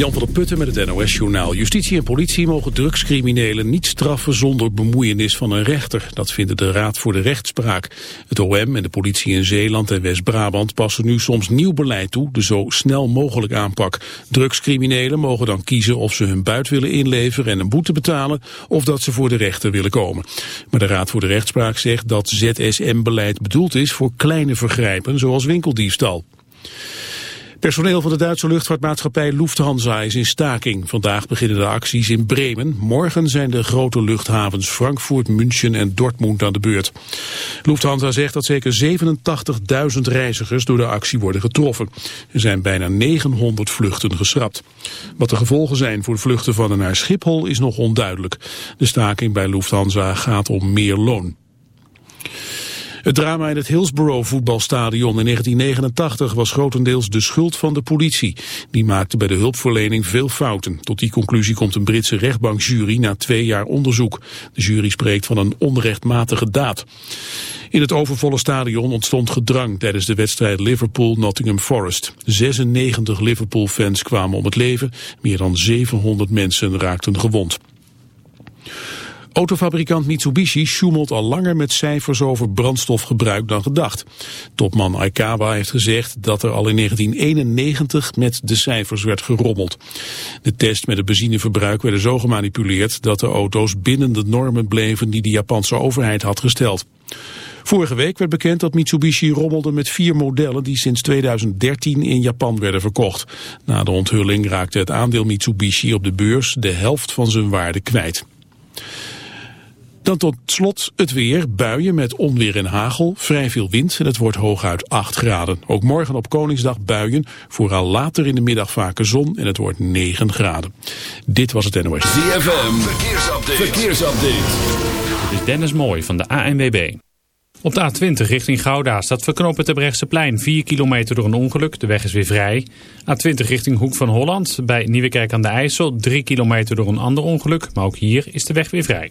Jan van der Putten met het NOS-journaal. Justitie en politie mogen drugscriminelen niet straffen zonder bemoeienis van een rechter. Dat vinden de Raad voor de Rechtspraak. Het OM en de politie in Zeeland en West-Brabant passen nu soms nieuw beleid toe, de zo snel mogelijk aanpak. Drugscriminelen mogen dan kiezen of ze hun buit willen inleveren en een boete betalen, of dat ze voor de rechter willen komen. Maar de Raad voor de Rechtspraak zegt dat ZSM-beleid bedoeld is voor kleine vergrijpen, zoals winkeldiefstal. Personeel van de Duitse luchtvaartmaatschappij Lufthansa is in staking. Vandaag beginnen de acties in Bremen. Morgen zijn de grote luchthavens Frankfurt, München en Dortmund aan de beurt. Lufthansa zegt dat zeker 87.000 reizigers door de actie worden getroffen. Er zijn bijna 900 vluchten geschrapt. Wat de gevolgen zijn voor de vluchten van en naar Schiphol is nog onduidelijk. De staking bij Lufthansa gaat om meer loon. Het drama in het Hillsborough voetbalstadion in 1989 was grotendeels de schuld van de politie. Die maakte bij de hulpverlening veel fouten. Tot die conclusie komt een Britse rechtbankjury na twee jaar onderzoek. De jury spreekt van een onrechtmatige daad. In het overvolle stadion ontstond gedrang tijdens de wedstrijd Liverpool-Nottingham Forest. 96 Liverpool-fans kwamen om het leven, meer dan 700 mensen raakten gewond. Autofabrikant Mitsubishi sjoemelt al langer met cijfers over brandstofgebruik dan gedacht. Topman Aikawa heeft gezegd dat er al in 1991 met de cijfers werd gerommeld. De test met het benzineverbruik werden zo gemanipuleerd dat de auto's binnen de normen bleven die de Japanse overheid had gesteld. Vorige week werd bekend dat Mitsubishi rommelde met vier modellen die sinds 2013 in Japan werden verkocht. Na de onthulling raakte het aandeel Mitsubishi op de beurs de helft van zijn waarde kwijt. Dan tot slot het weer. Buien met onweer en hagel. Vrij veel wind en het wordt hooguit 8 graden. Ook morgen op Koningsdag buien. Vooral later in de middag vaker zon en het wordt 9 graden. Dit was het NOS. ZFM. Verkeersupdate. Verkeersupdate. Dit is Dennis Mooi van de ANWB. Op de A20 richting Gouda staat verknopen het plein 4 kilometer door een ongeluk. De weg is weer vrij. A20 richting Hoek van Holland bij Nieuwekerk aan de IJssel 3 kilometer door een ander ongeluk. Maar ook hier is de weg weer vrij.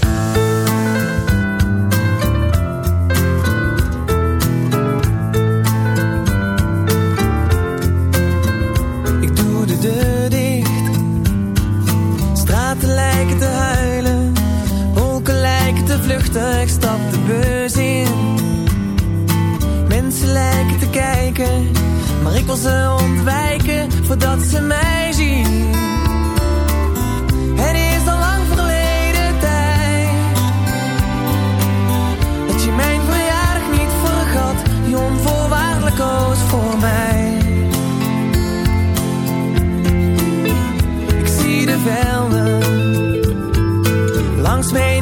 Ze ontwijken voordat ze mij zien. Het is al lang verleden tijd. Dat je mijn verjaardag niet vergat. Die onvoorwaardelijk koos voor mij. Ik zie de velden langs me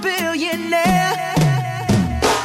billionaire.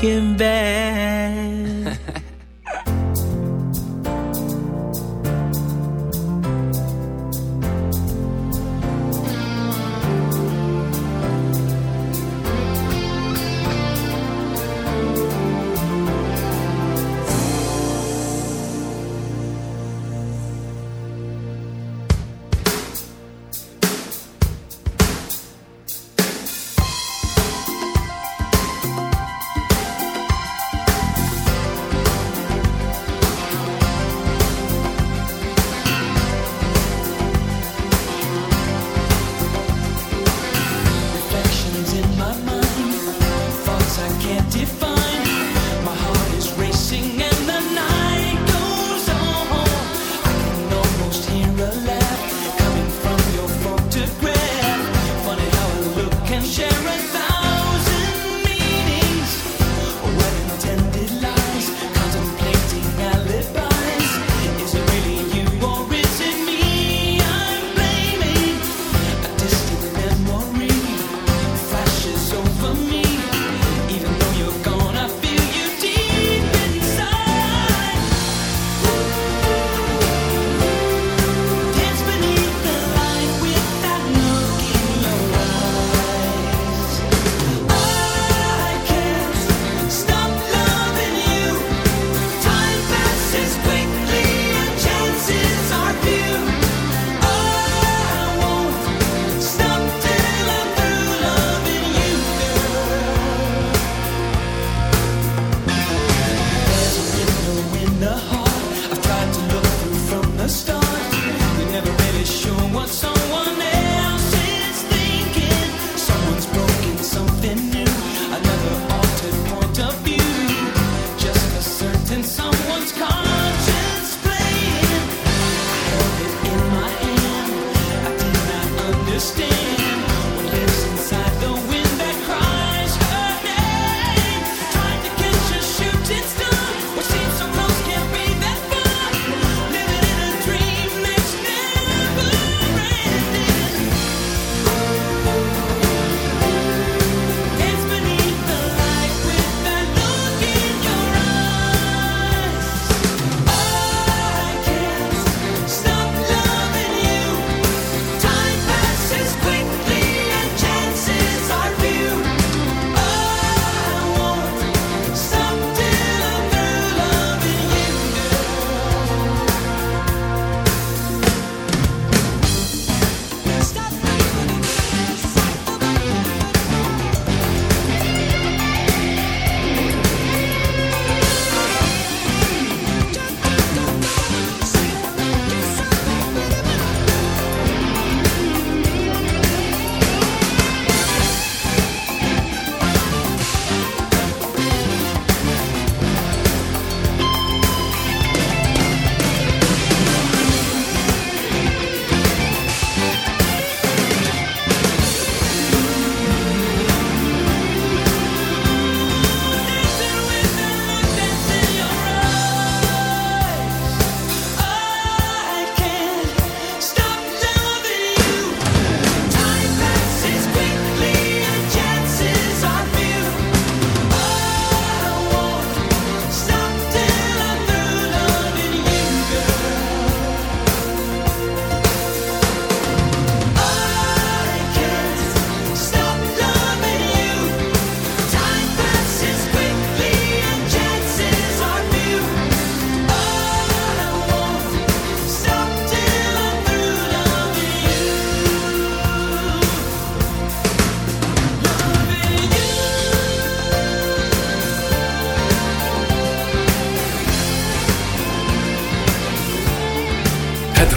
fucking bad.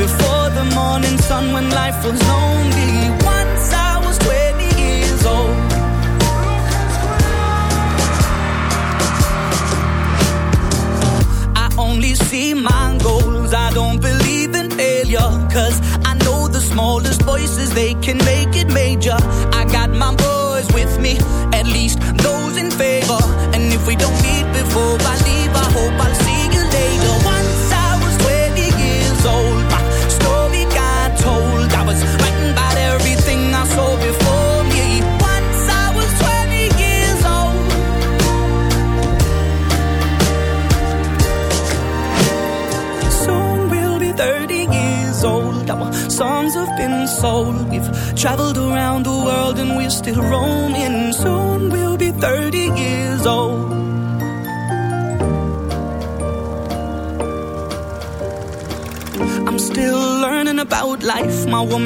Before the morning sun when life was lonely.